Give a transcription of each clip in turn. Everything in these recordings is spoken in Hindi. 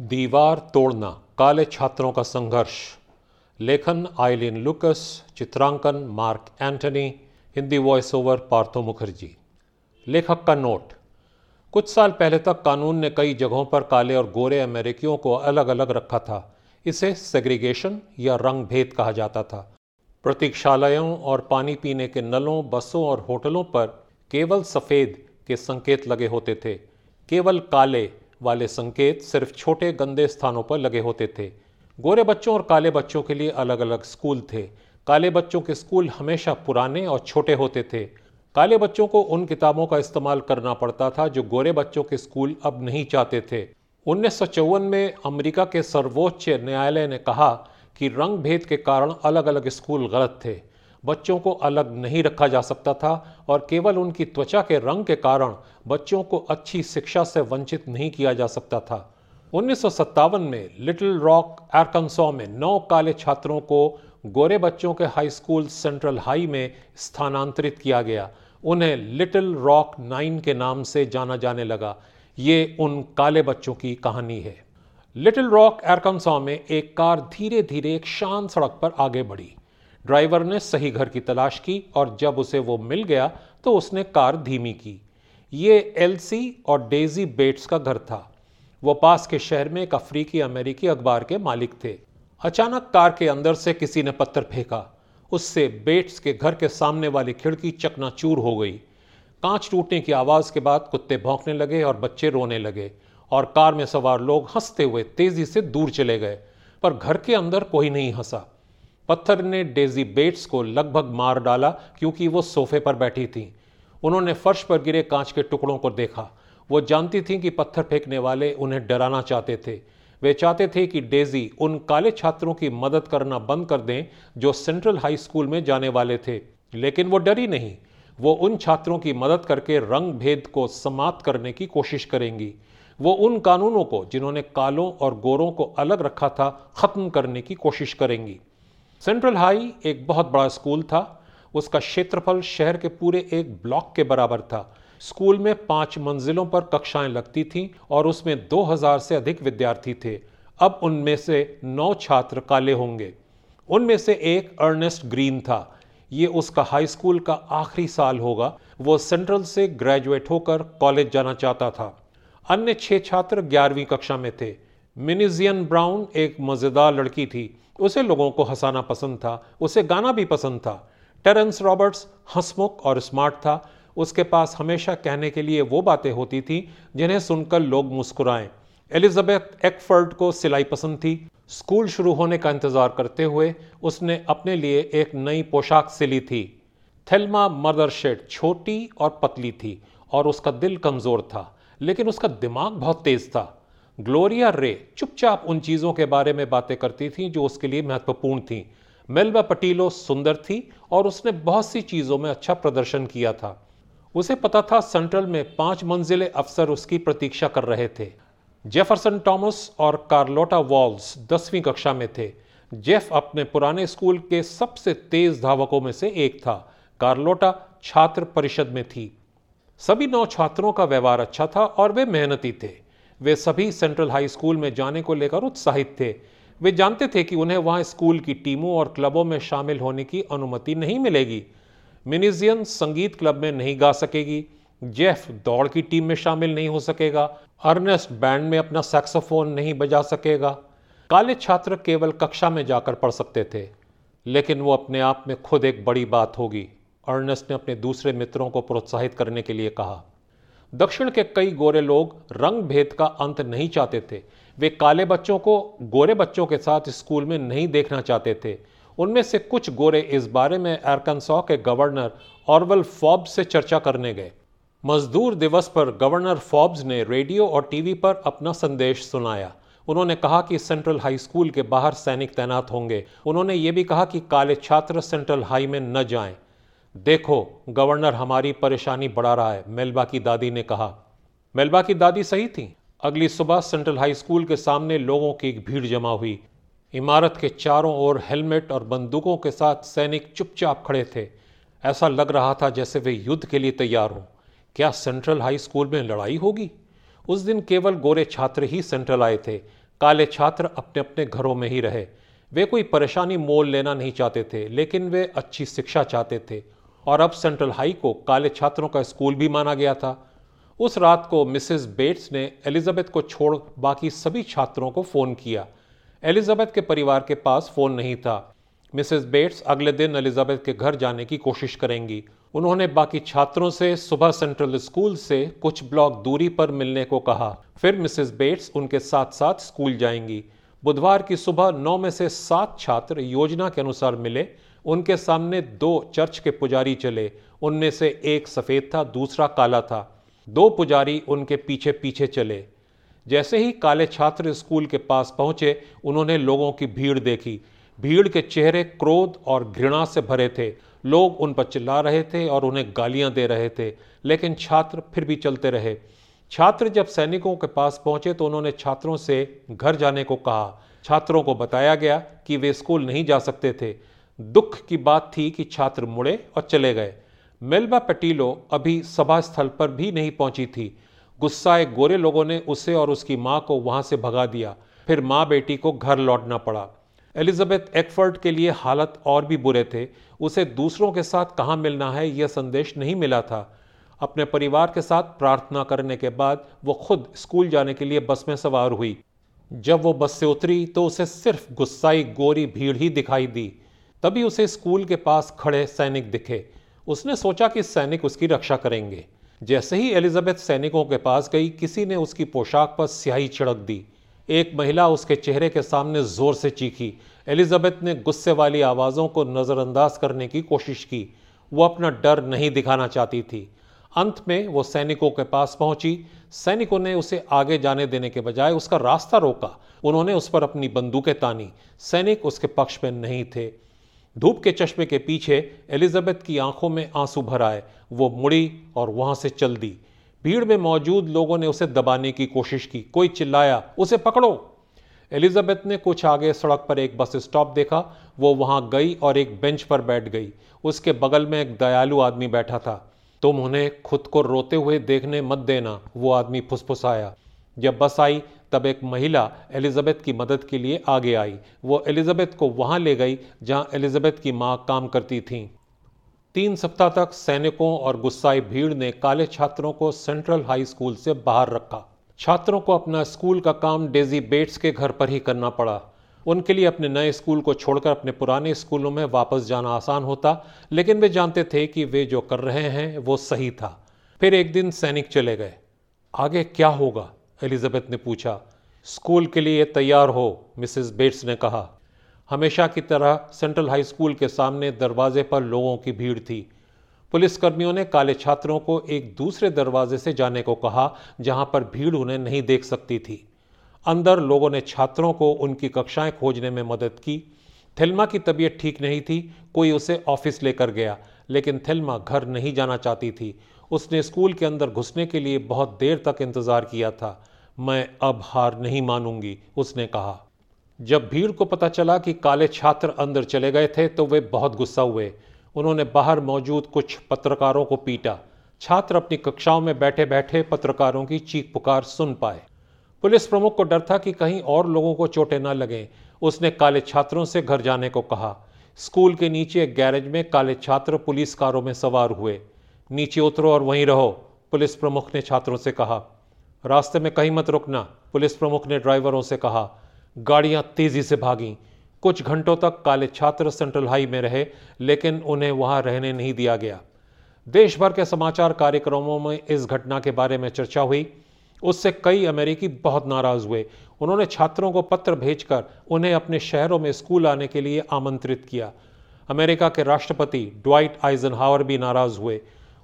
दीवार तोड़ना, काले छात्रों का संघर्ष। लेखन, आइलिन लुकस, चित्रांकन, Mark Antony, Hindi voice over Partho Mukherjee. लेखक का नोट। कुछ साल पहले तक कानून ने कई जगहों पर काले और गोरे अमेरिकियों को अलग अलग रखा था। इसे सेग्रीगेशन या रंग भेद कहा जाता था। प्रतीक्षालयों और पानी पीने के नलों, बसों और होटलों पर केवल सफ़ेद के संकेत लगे होते थे। केवल काले वाले संकेत सिर्फ़ छोटे गंदे स्थानों पर लगे होते थे। गोरे बच्चों और काले बच्चों के लिए अलग अलग स्कूल थे। काले बच्चों के स्कूल हमेशा पुराने और छोटे होते थे। काले बच्चों को उन किताबों का इस्तेमाल करना पड़ता था जो गोरे बच्चों के स्कूल अब नहीं चाहते थे। उन्नीस सौ चौवन में अमेरिका के सर्वोच्च न्यायालय ने कहा कि रंग भेद के कारण अलग अलग स्कूल गलत थे। बच्चों को अलग नहीं रखा जा सकता था और केवल उनकी त्वचा के रंग के कारण बच्चों को अच्छी शिक्षा से वंचित नहीं किया जा सकता था। उन्नीस सौ सत्तावन में लिटिल रॉक एरकनसो में नौ काले छात्रों को गोरे बच्चों के हाई स्कूल सेंट्रल हाई में स्थानांतरित किया गया। उन्हें लिटिल रॉक नाइन के नाम से जाना जाने लगा। ये उन काले बच्चों की कहानी है। लिटिल रॉक एरकनसो में एक कार धीरे धीरे एक शांत सड़क पर आगे बढ़ी। ड्राइवर ने सही घर की तलाश की और जब उसे वो मिल गया तो उसने कार धीमी की। ये एलसी और डेजी बेट्स का घर था। वो पास के शहर में एक अफ्रीकी अमेरिकी अखबार के मालिक थे। अचानक कार के अंदर से किसी ने पत्थर फेंका। उससे बेट्स के घर के सामने वाली खिड़की चकनाचूर हो गई। कांच टूटने की आवाज़ के बाद कुत्ते भौंकने लगे और बच्चे रोने लगे और कार में सवार लोग हँसते हुए तेज़ी से दूर चले गए, पर घर के अंदर कोई नहीं हंसा। पत्थर ने डेजी बेट्स को लगभग मार डाला क्योंकि वो सोफे पर बैठी थी। उन्होंने फर्श पर गिरे कांच के टुकड़ों को देखा। वो जानती थी कि पत्थर फेंकने वाले उन्हें डराना चाहते थे। वे चाहते थे कि डेजी उन काले छात्रों की मदद करना बंद कर दें जो सेंट्रल हाई स्कूल में जाने वाले थे। लेकिन वो डरी नहीं। वो उन छात्रों की मदद करके रंग भेद को समाप्त करने की कोशिश करेंगी। वो उन कानूनों को जिन्होंने कालों और गोरों को अलग रखा था, खत्म करने की कोशिश करेंगी। सेंट्रल हाई एक बहुत बड़ा स्कूल था। उसका क्षेत्रफल शहर के पूरे एक ब्लॉक के बराबर था। स्कूल में पाँच मंजिलों पर कक्षाएँ लगती थीं और उसमें 2000 से अधिक विद्यार्थी थे। अब उनमें से नौ छात्र काले होंगे। उनमें से एक अर्नेस्ट ग्रीन था। ये उसका हाई स्कूल का आखिरी साल होगा। वो सेंट्रल से ग्रेजुएट होकर कॉलेज जाना चाहता था। अन्य छह छात्र ग्यारहवीं कक्षा में थे। मिनिजियन ब्राउन एक मज़ेदार लड़की थी। उसे लोगों को हंसाना पसंद था, उसे गाना भी पसंद था। टेरेंस रॉबर्ट्स हंसमुख और स्मार्ट था। उसके पास हमेशा कहने के लिए वो बातें होती थी, जिन्हें सुनकर लोग मुस्कुराएँ। एलिजाबेथ एक्फर्ड को सिलाई पसंद थी। स्कूल शुरू होने का इंतज़ार करते हुए उसने अपने लिए एक नई पोशाक सिली थी। थेल्मा मदरशेड छोटी और पतली थी और उसका दिल कमज़ोर था, लेकिन उसका दिमाग बहुत तेज था। ग्लोरिया रे चुपचाप उन चीज़ों के बारे में बातें करती थी जो उसके लिए महत्वपूर्ण थी। मेलबा पटीलो सुंदर थी और उसने बहुत सी चीज़ों में अच्छा प्रदर्शन किया था। उसे पता था सेंट्रल में पाँच मंजिले अफसर उसकी प्रतीक्षा कर रहे थे। जेफरसन टॉमस और कार्लोटा वॉल्स दसवीं कक्षा में थे। जेफ अपने पुराने स्कूल के सबसे तेज धावकों में से एक था। कार्लोटा छात्र परिषद में थी। सभी नौ छात्रों का व्यवहार अच्छा था और वे मेहनती थे। वे सभी सेंट्रल हाई स्कूल में जाने को लेकर उत्साहित थे। वे जानते थे कि उन्हें वहाँ स्कूल की टीमों और क्लबों में शामिल होने की अनुमति नहीं मिलेगी। मिनिजियन संगीत क्लब में नहीं गा सकेगी। जेफ दौड़ की टीम में शामिल नहीं हो सकेगा। अर्नेस्ट बैंड में अपना सैक्सोफोन नहीं बजा सकेगा। काले छात्र केवल कक्षा में जाकर पढ़ सकते थे, लेकिन वो अपने आप में खुद एक बड़ी बात होगी, अर्नेस्ट ने अपने दूसरे मित्रों को प्रोत्साहित करने के लिए कहा। दक्षिण के कई गोरे लोग रंग भेद का अंत नहीं चाहते थे। वे काले बच्चों को गोरे बच्चों के साथ स्कूल में नहीं देखना चाहते थे। उनमें से कुछ गोरे इस बारे में एरकनसॉ के गवर्नर ऑरवल फॉब्स से चर्चा करने गए। मजदूर दिवस पर गवर्नर फॉब्स ने रेडियो और टीवी पर अपना संदेश सुनाया। उन्होंने कहा कि सेंट्रल हाई स्कूल के बाहर सैनिक तैनात होंगे। उन्होंने ये भी कहा कि काले छात्र सेंट्रल हाई में न जाएँ। देखो, गवर्नर हमारी परेशानी बढ़ा रहा है, मेलबा की दादी ने कहा। मेलबा की दादी सही थी। अगली सुबह सेंट्रल हाई स्कूल के सामने लोगों की एक भीड़ जमा हुई। इमारत के चारों ओर हेलमेट और बंदूकों के साथ सैनिक चुपचाप खड़े थे। ऐसा लग रहा था जैसे वे युद्ध के लिए तैयार हों। क्या सेंट्रल हाई स्कूल में लड़ाई होगी? उस दिन केवल गोरे छात्र ही सेंट्रल आए थे। काले छात्र अपने अपने घरों में ही रहे। वे कोई परेशानी मोल लेना नहीं चाहते थे, लेकिन वे अच्छी शिक्षा चाहते थे। और अब सेंट्रल हाई को काले छात्रों का स्कूल भी माना गया था। उस रात को मिसेस बेट्स ने एलिजाबेथ को छोड़ बाकी सभी छात्रों को फ़ोन किया। एलिजाबेथ के परिवार के पास फ़ोन नहीं था। मिसेस बेट्स अगले दिन एलिजाबेथ के घर जाने की कोशिश करेंगी। उन्होंने बाकी छात्रों से सुबह सेंट्रल स्कूल से कुछ ब्लॉक दूरी पर मिलने को कहा। फिर मिसेस बेट्स उनके साथ साथ स्कूल जाएँगी। बुधवार की सुबह नौ में से सात छात्र योजना के अनुसार मिले। उनके सामने दो चर्च के पुजारी चले। उनमें से एक सफ़ेद था, दूसरा काला था। दो पुजारी उनके पीछे पीछे चले। जैसे ही काले छात्र स्कूल के पास पहुँचे, उन्होंने लोगों की भीड़ देखी। भीड़ के चेहरे क्रोध और घृणा से भरे थे। लोग उन पर चिल्ला रहे थे और उन्हें गालियाँ दे रहे थे, लेकिन छात्र फिर भी चलते रहे। छात्र जब सैनिकों के पास पहुँचे तो उन्होंने छात्रों से घर जाने को कहा। छात्रों को बताया गया कि वे स्कूल नहीं जा सकते थे। दुख की बात थी कि छात्र मुड़े और चले गए। मेलबा पटीलो अभी सभा स्थल पर भी नहीं पहुँची थी। गुस्साए गोरे लोगों ने उसे और उसकी माँ को वहाँ से भगा दिया। फिर माँ बेटी को घर लौटना पड़ा। एलिजाबेथ एक्फर्ड के लिए हालत और भी बुरे थे। उसे दूसरों के साथ कहाँ मिलना है, यह संदेश नहीं मिला था। अपने परिवार के साथ प्रार्थना करने के बाद वो खुद स्कूल जाने के लिए बस में सवार हुई। जब वो बस से उतरी तो उसे सिर्फ़ गुस्साई गोरी भीड़ ही दिखाई दी। तभी उसे स्कूल के पास खड़े सैनिक दिखे। उसने सोचा कि सैनिक उसकी रक्षा करेंगे। जैसे ही एलिजाबेथ सैनिकों के पास गई, किसी ने उसकी पोशाक पर स्याही छिड़क दी। एक महिला उसके चेहरे के सामने ज़ोर से चीखी। एलिजाबेथ ने गुस्से वाली आवाज़ों को नज़रअंदाज करने की कोशिश की। वो अपना डर नहीं दिखाना चाहती थी। अंत में वो सैनिकों के पास पहुँची। सैनिकों ने उसे आगे जाने देने के बजाय उसका रास्ता रोका। उन्होंने उस पर अपनी बंदूकें तानी। सैनिक उसके पक्ष में नहीं थे। धूप के चश्मे के पीछे एलिजाबेथ की आँखों में आँसू भर आए। वो मुड़ी और वहाँ से चल दी। भीड़ में मौजूद लोगों ने उसे दबाने की कोशिश की। कोई चिल्लाया, उसे पकड़ो! एलिजाबेथ ने कुछ आगे सड़क पर एक बस स्टॉप देखा। वो वहाँ गई और एक बेंच पर बैठ गई। उसके बगल में एक दयालु आदमी बैठा था। तुम उन्हें खुद को रोते हुए देखने मत देना, वो आदमी फुसफुसाया। जब बस आई तब एक महिला एलिजाबेथ की मदद के लिए आगे आई। वो एलिजाबेथ को वहाँ ले गई, जहाँ एलिजाबेथ की माँ काम करती थी। तीन सप्ताह तक सैनिकों और गुस्साई भीड़ ने काले छात्रों को सेंट्रल हाई स्कूल से बाहर रखा। छात्रों को अपना स्कूल का काम डेजी बेट्स के घर पर ही करना पड़ा। उनके लिए अपने नए स्कूल को छोड़कर अपने पुराने स्कूलों में वापस जाना आसान होता, लेकिन वे जानते थे कि वे जो कर रहे हैं, वो सही था। फिर एक दिन सैनिक चले गए। आगे क्या होगा? एलिजाबेथ ने पूछा, स्कूल के लिए तैयार हो? मिसेस बेट्स ने कहा। हमेशा की तरह सेंट्रल हाई स्कूल के सामने दरवाजे पर लोगों की भीड़ थी। पुलिसकर्मियों ने काले छात्रों को एक दूसरे दरवाजे से जाने को कहा, जहाँ पर भीड़ उन्हें नहीं देख सकती थी। अंदर लोगों ने छात्रों को उनकी कक्षाएँ खोजने में मदद की। थिल्मा की तबीयत ठीक नहीं थी, कोई उसे ऑफ़िस लेकर गया, लेकिन थिल्मा घर नहीं जाना चाहती थी। उसने स्कूल के अंदर घुसने के लिए बहुत देर तक इंतज़ार किया था। मैं अब हार नहीं मानूँगी, उसने कहा। जब भीड़ को पता चला कि काले छात्र अंदर चले गए थे तो वे बहुत गुस्सा हुए। उन्होंने बाहर मौजूद कुछ पत्रकारों को पीटा। छात्र अपनी कक्षाओं में बैठे बैठे पत्रकारों की चीख पुकार सुन पाए। पुलिस प्रमुख को डर था कि कहीं और लोगों को चोटें न लगें। उसने काले छात्रों से घर जाने को कहा। स्कूल के नीचे एक गैरेज में काले छात्र पुलिस कारों में सवार हुए। नीचे उतरो और वहीं रहो, पुलिस प्रमुख ने छात्रों से कहा। रास्ते में कहीं मत रुकना, पुलिस प्रमुख ने ड्राइवरों से कहा। गाड़ियाँ तेज़ी से भागीं। कुछ घंटों तक काले छात्र सेंट्रल हाई में रहे, लेकिन उन्हें वहाँ रहने नहीं दिया गया। देश भर के समाचार कार्यक्रमों में इस घटना के बारे में चर्चा हुई। उससे कई अमेरिकी बहुत नाराज़ हुए। उन्होंने छात्रों को पत्र भेजकर उन्हें अपने शहरों में स्कूल आने के लिए आमंत्रित किया। अमेरिका के राष्ट्रपति ड्वाइट हावर भी नाराज़ हुए।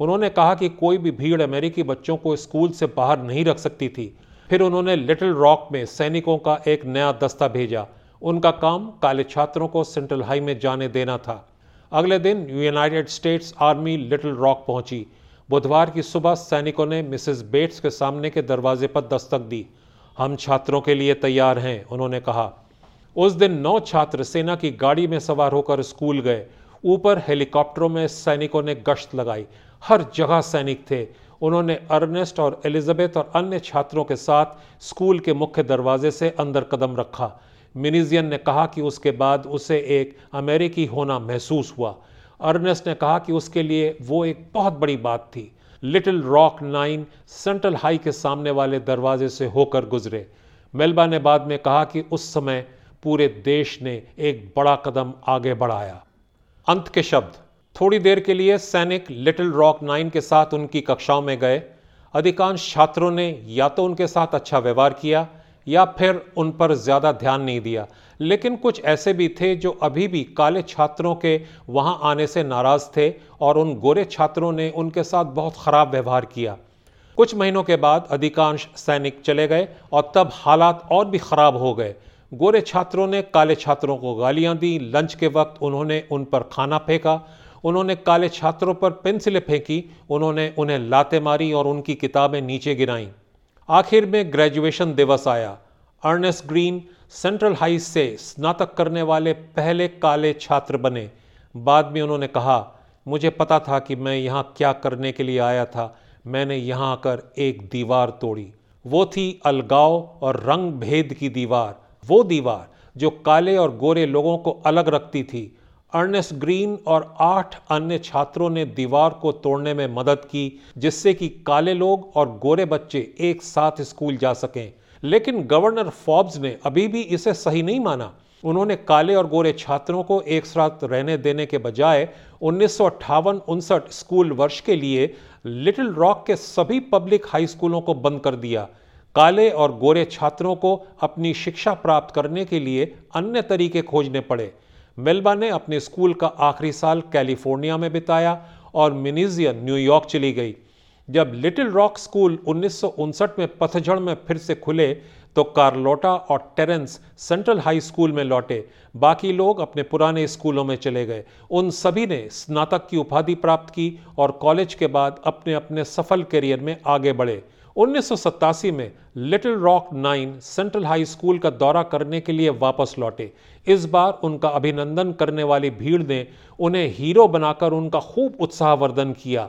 उन्होंने कहा कि कोई भी भीड़ अमेरिकी बच्चों को स्कूल से बाहर नहीं रख सकती थी। फिर उन्होंने लिटिल रॉक में सैनिकों का एक नया दस्ता भेजा। उनका काम काले छात्रों को सेंट्रल हाई में जाने देना था। अगले दिन United States Army Little Rock पहुँची। बुधवार की सुबह सैनिकों ने मिसेस बेट्स के सामने के दरवाजे पर दस्तक दी। हम छात्रों के लिए तैयार हैं, उन्होंने कहा। उस दिन नौ छात्र सेना की गाड़ी में सवार होकर स्कूल गए। ऊपर हेलीकॉप्टरों में सैनिकों ने गश्त लगाई। हर जगह सैनिक थे। उन्होंने अर्नेस्ट और एलिजाबेथ और अन्य छात्रों के साथ स्कूल के मुख्य दरवाजे से अंदर कदम रखा। मिनीजियन ने कहा कि उसके बाद उसे एक अमेरिकी होना महसूस हुआ। अर्नेस्ट ने कहा कि उसके लिए वो एक बहुत बड़ी बात थी। Little Rock nine Central High के सामने वाले दरवाजे से होकर गुजरे। मेलबा ने बाद में कहा कि उस समय पूरे देश ने एक बड़ा कदम आगे बढ़ाया। अंत के शब्द। थोड़ी देर के लिए सैनिक लिटिल रॉक नाइन के साथ उनकी कक्षाओं में गए। अधिकांश छात्रों ने या तो उनके साथ अच्छा व्यवहार किया, या फिर उन पर ज़्यादा ध्यान नहीं दिया। लेकिन कुछ ऐसे भी थे जो अभी भी काले छात्रों के वहाँ आने से नाराज़ थे और उन गोरे छात्रों ने उनके साथ बहुत ख़राब व्यवहार किया। कुछ महीनों के बाद अधिकांश सैनिक चले गए और तब हालात और भी ख़राब हो गए। गोरे छात्रों ने काले छात्रों को गालियाँ दी। लंच के वक्त उन्होंने उन पर खाना फेंका। उन्होंने काले छात्रों पर पेंसिलें फेंकी, उन्होंने उन्हें लाते मारी और उनकी किताबें नीचे गिराईं। आखिर में ग्रेजुएशन दिवस आया। अर्नेस्ट ग्रीन सेंट्रल हाई से स्नातक करने वाले पहले काले छात्र बने। बाद में उन्होंने कहा, मुझे पता था कि मैं यहाँ क्या करने के लिए आया था। मैंने यहाँ आकर एक दीवार तोड़ी। वो थी अलगाव और रंग भेद की दीवार। वो दीवार जो काले और गोरे लोगों को अलग रखती थी। अर्नेस्ट ग्रीन और आठ अन्य छात्रों ने दीवार को तोड़ने में मदद की, जिससे कि काले लोग और गोरे बच्चे एक साथ स्कूल जा सकें। लेकिन गवर्नर फॉब्स ने अभी भी इसे सही नहीं माना। उन्होंने काले और गोरे छात्रों को एक साथ रहने देने के बजाय उन्नीस उनसठ स्कूल वर्ष के लिए लिटिल रॉक के सभी पब्लिक हाई स्कूलों को बंद कर दिया। काले और गोरे छात्रों को अपनी शिक्षा प्राप्त करने के लिए अन्य तरीके खोजने पड़े। मेलबा ने अपने स्कूल का आखिरी साल कैलिफ़ोर्निया में बिताया और मिनीजियन न्यूयॉर्क चली गई। जब लिटिल रॉक स्कूल उन्नीस सौ उनसठ में पतझड़ में फिर से खुले तो कार्लोटा और टेरेंस सेंट्रल हाई स्कूल में लौटे। बाकी लोग अपने पुराने स्कूलों में चले गए। उन सभी ने स्नातक की उपाधि प्राप्त की और कॉलेज के बाद अपने अपने सफल करियर में आगे बढ़े। उन्नीस सौ सतासी में Little Rock nine Central High school का दौरा करने के लिए वापस लौटे। इस बार उनका अभिनंदन करने वाली भीड़ ने उन्हें हीरो बनाकर उनका खूब उत्साहवर्धन किया।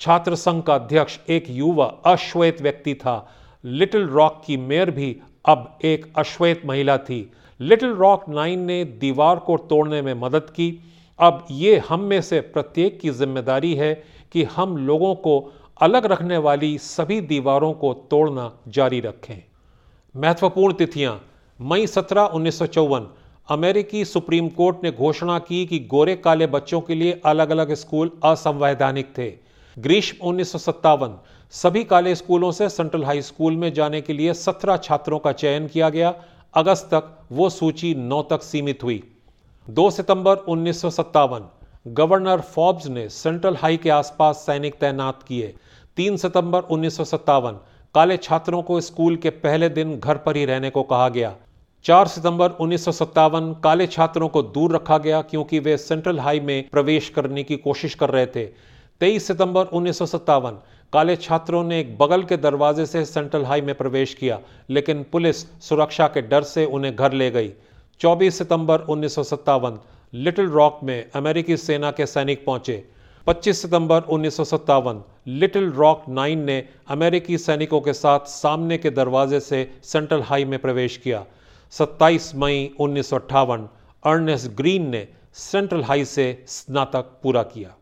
छात्र संघ का अध्यक्ष एक युवा अश्वेत व्यक्ति था। लिटिल रॉक की मेयर भी अब एक अश्वेत महिला थी। लिटिल रॉक नाइन ने दीवार को तोड़ने में मदद की। अब ये हम में से प्रत्येक की ज़िम्मेदारी है कि हम लोगों को अलग रखने वाली सभी दीवारों को तोड़ना जारी रखें। महत्वपूर्ण तिथियाँ, मई सत्रह, उन्नीस अमेरिकी सुप्रीम कोर्ट ने घोषणा की कि गोरे काले बच्चों के लिए अलग अलग स्कूल असंवैधानिक थे। ग्रीष्म, उन्नीस सौ सत्तावन। सभी काले स्कूलों से सेंट्रल हाई स्कूल में जाने के लिए 17 छात्रों का चयन किया गया। अगस्त तक वो सूची 9 तक सीमित हुई। 2 सितंबर, उन्नीस सौ सत्तावन। गवर्नर फॉब्स ने सेंट्रल हाई के आसपास सैनिक तैनात किए। तीन सितंबर उन्नीस काले छात्रों को स्कूल के पहले दिन घर पर ही रहने को कहा गया। 4 सितंबर उन्नीस काले छात्रों को दूर रखा गया क्योंकि वे सेंट्रल हाई में प्रवेश करने की कोशिश कर रहे थे। 23 सितंबर उन्नीस सौ सत्तावन, काले छात्रों ने एक बगल के दरवाजे से सेंट्रल हाई में प्रवेश किया, लेकिन पुलिस सुरक्षा के डर से उन्हें घर ले गई। 24 सितंबर उन्नीस सौ सत्तावन लिटिल रॉक में अमेरिकी सेना के सैनिक पहुँचे। 25 सितंबर उन्नीस सौ सत्तावन, लिटिल रॉक नाइन ने अमेरिकी सैनिकों के साथ सामने के दरवाजे से सेंट्रल हाई में प्रवेश किया। 27 मई उन्नीस अर्नेस्ट ग्रीन ने सेंट्रल हाई से स्नातक पूरा किया।